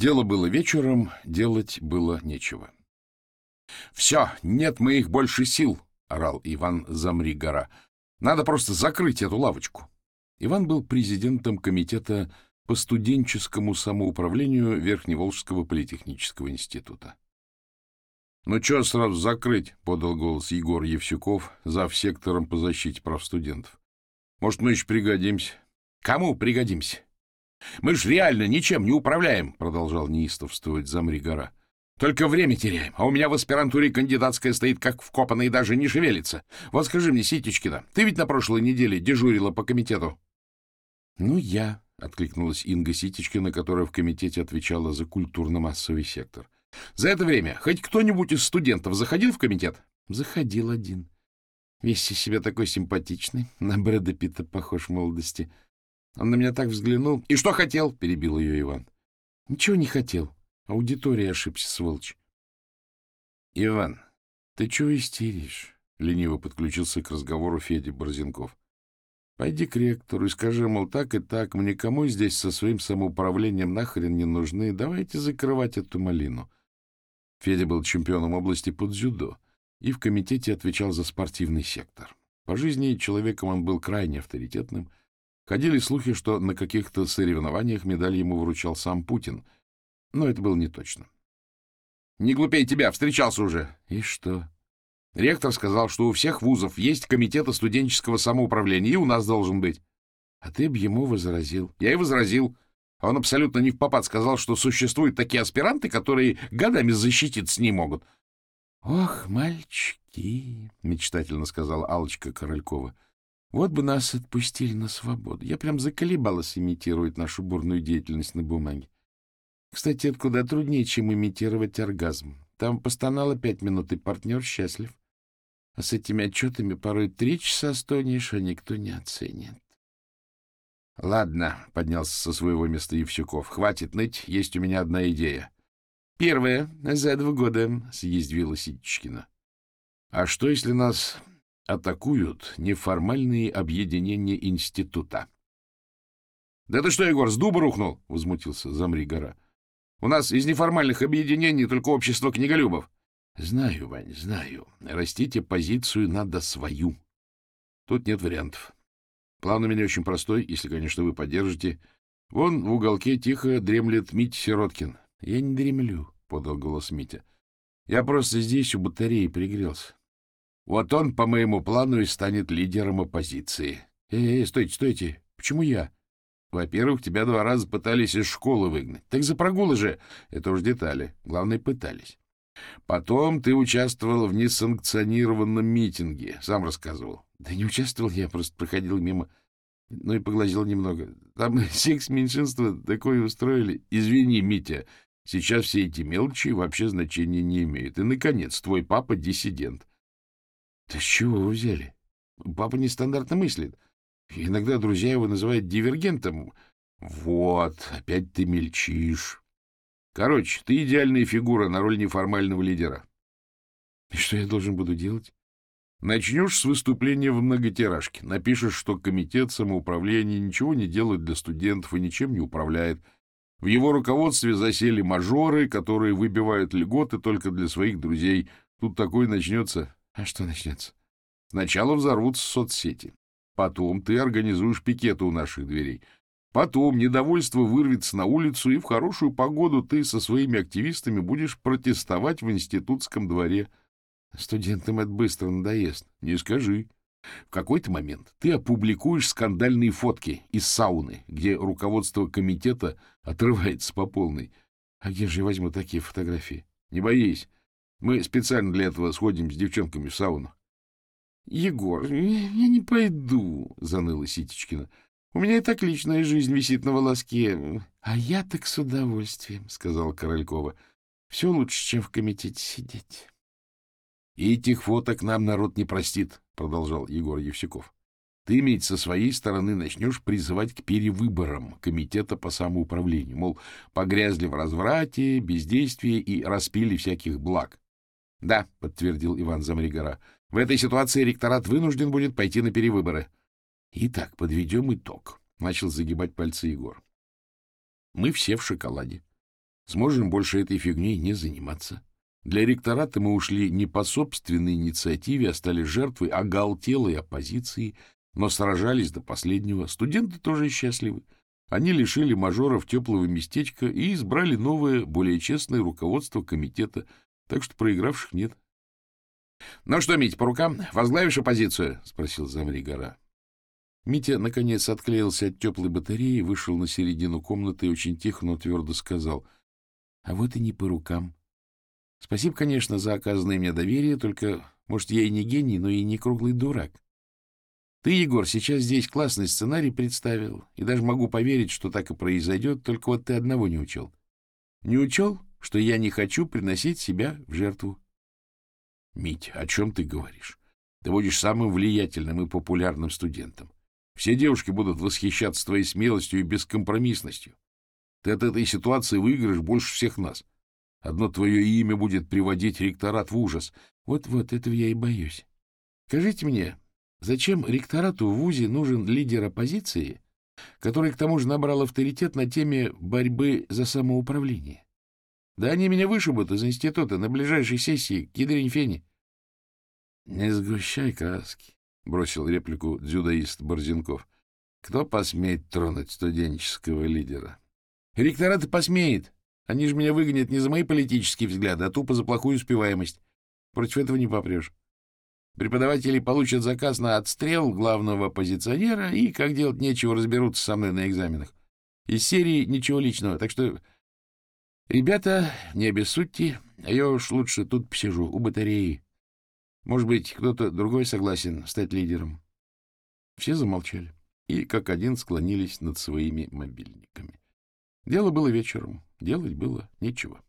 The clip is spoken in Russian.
Дело было вечером, делать было нечего. — Все, нет моих больше сил, — орал Иван Замри гора. — Надо просто закрыть эту лавочку. Иван был президентом комитета по студенческому самоуправлению Верхневолжского политехнического института. — Ну, что сразу закрыть? — подал голос Егор Евсюков, зав. сектором по защите прав студентов. — Может, мы еще пригодимся? — Кому пригодимся? — Мы ж реально ничем не управляем, — продолжал неистовствовать Замри гора. — Только время теряем, а у меня в аспирантуре кандидатская стоит как вкопанная и даже не шевелится. Вот скажи мне, Ситечкина, ты ведь на прошлой неделе дежурила по комитету? — Ну, я, — откликнулась Инга Ситечкина, которая в комитете отвечала за культурно-массовый сектор. — За это время хоть кто-нибудь из студентов заходил в комитет? — Заходил один. Весь из себя такой симпатичный, на Брэда Питта похож в молодости. — он на меня так взглянул. — И что хотел? — перебил ее Иван. — Ничего не хотел. Аудитория ошибся, сволочь. — Иван, ты чего истеришь? — лениво подключился к разговору Федя Борзенков. — Пойди к ректору и скажи, мол, так и так, мы никому здесь со своим самоуправлением нахрен не нужны, давайте закрывать эту малину. Федя был чемпионом области под дзюдо и в комитете отвечал за спортивный сектор. По жизни человеком он был крайне авторитетным — Ходили слухи, что на каких-то соревнованиях медаль ему вручал сам Путин, но это было не точно. — Не глупей тебя, встречался уже. — И что? Ректор сказал, что у всех вузов есть комитеты студенческого самоуправления, и у нас должен быть. — А ты б ему возразил. — Я и возразил. Он абсолютно не в попад сказал, что существуют такие аспиранты, которые годами защититься не могут. — Ох, мальчики, — мечтательно сказала алочка Королькова, — вот бы нас отпустили на свободу. Я прям заколебалась имитировать нашу бурную деятельность на бумаге. Кстати, это куда труднее, чем имитировать оргазм. Там постонало пять минут, и партнер счастлив. А с этими отчетами порой три часа стонешь, а никто не оценит. — Ладно, — поднялся со своего места Евсюков. — Хватит ныть, есть у меня одна идея. — Первая, за два года, — съязвила Сидчкина. — А что, если нас атакуют неформальные объединения института. — Да ты что, Егор, с дуба рухнул? — возмутился Замри гора. — У нас из неформальных объединений только общество книголюбов. — Знаю, Вань, знаю. Растите позицию надо свою. Тут нет вариантов. План у меня очень простой, если, конечно, вы поддержите. Вон в уголке тихо дремлет Митя Сироткин. — Я не дремлю, — подал голос Митя. — Я просто здесь у батареи пригрелся. Вот он, по моему плану, и станет лидером оппозиции. Эй, стойте, стойте. Почему я? Во-первых, тебя два раза пытались из школы выгнать. Так за прогулы же. Это уж детали. Главное, пытались. Потом ты участвовал в несанкционированном митинге. Сам рассказывал. Да не участвовал я, просто проходил мимо. Ну и поглазел немного. Там секс-меньшинство такое устроили. Извини, Митя, сейчас все эти мелочи вообще значения не имеют. И, наконец, твой папа диссидент. — Да с чего вы взяли? Папа нестандартно мыслит. Иногда друзья его называют дивергентом. Вот, опять ты мельчишь. Короче, ты идеальная фигура на роль неформального лидера. И что я должен буду делать? Начнешь с выступления в многотиражке. Напишешь, что комитет самоуправления ничего не делает для студентов и ничем не управляет. В его руководстве засели мажоры, которые выбивают льготы только для своих друзей. Тут такое начнется а что начнется? Сначала взорвутся соцсети. Потом ты организуешь пикеты у наших дверей. Потом недовольство вырвется на улицу, и в хорошую погоду ты со своими активистами будешь протестовать в институтском дворе. Студентам это быстро надоест. Не скажи. В какой-то момент ты опубликуешь скандальные фотки из сауны, где руководство комитета отрывается по полной. А где же я возьму такие фотографии? Не боись. Мы специально для этого сходим с девчонками в сауну. — Егор, я не пойду, — заныла Ситечкина. — У меня и так личная жизнь висит на волоске. — А я так с удовольствием, — сказала Королькова. — Все лучше, чем в комитете сидеть. — Этих фоток нам народ не простит, — продолжал Егор Евсюков. — Ты, ведь со своей стороны начнешь призывать к перевыборам комитета по самоуправлению, мол, погрязли в разврате, бездействии и распили всяких благ. — Да, — подтвердил Иван Замригора. — В этой ситуации ректорат вынужден будет пойти на перевыборы. — Итак, подведем итог, — начал загибать пальцы Егор. — Мы все в шоколаде. сможем больше этой фигней не заниматься. Для ректората мы ушли не по собственной инициативе, а стали жертвой оголтелой оппозиции, но сражались до последнего. Студенты тоже счастливы. Они лишили мажоров теплого местечка и избрали новое, более честное руководство комитета, так что проигравших нет. — Ну что, Митя, по рукам? Возглавишь оппозицию? — спросил замри гора. Митя, наконец, отклеился от теплой батареи, вышел на середину комнаты и очень тихо, но твердо сказал. — А вот и не по рукам. Спасибо, конечно, за оказанное мне доверие, только, может, я и не гений, но и не круглый дурак. Ты, Егор, сейчас здесь классный сценарий представил, и даже могу поверить, что так и произойдет, только вот ты одного не учел. Не учел, что я не хочу приносить себя в жертву. — Мить, о чем ты говоришь? Ты будешь самым влиятельным и популярным студентом. Все девушки будут восхищаться твоей смелостью и бескомпромиссностью. Ты от этой ситуации выиграешь больше всех нас. Одно твое имя будет приводить ректорат в ужас. Вот-вот, этого я и боюсь. Скажите мне, зачем ректорату в ВУЗе нужен лидер оппозиции, который к тому же набрал авторитет на теме борьбы за самоуправление? Да они меня вышибут из института на ближайшей сессии к ядрень фени. — Не сгущай краски, — бросил реплику дзюдоист Борзенков. — Кто посмеет тронуть студенческого лидера? — Ректорат посмеет. Они же меня выгонят не за мои политические взгляды, а тупо за плохую успеваемость. Против этого не попрешь. Преподаватели получат заказ на отстрел главного оппозиционера и, как делать нечего, разберутся со мной на экзаменах. Из серии ничего личного, так что Ребята, не обессудьте, а я уж лучше тут посижу, у батареи. Может быть, кто-то другой согласен стать лидером. Все замолчали и, как один, склонились над своими мобильниками. Дело было вечером, делать было нечего.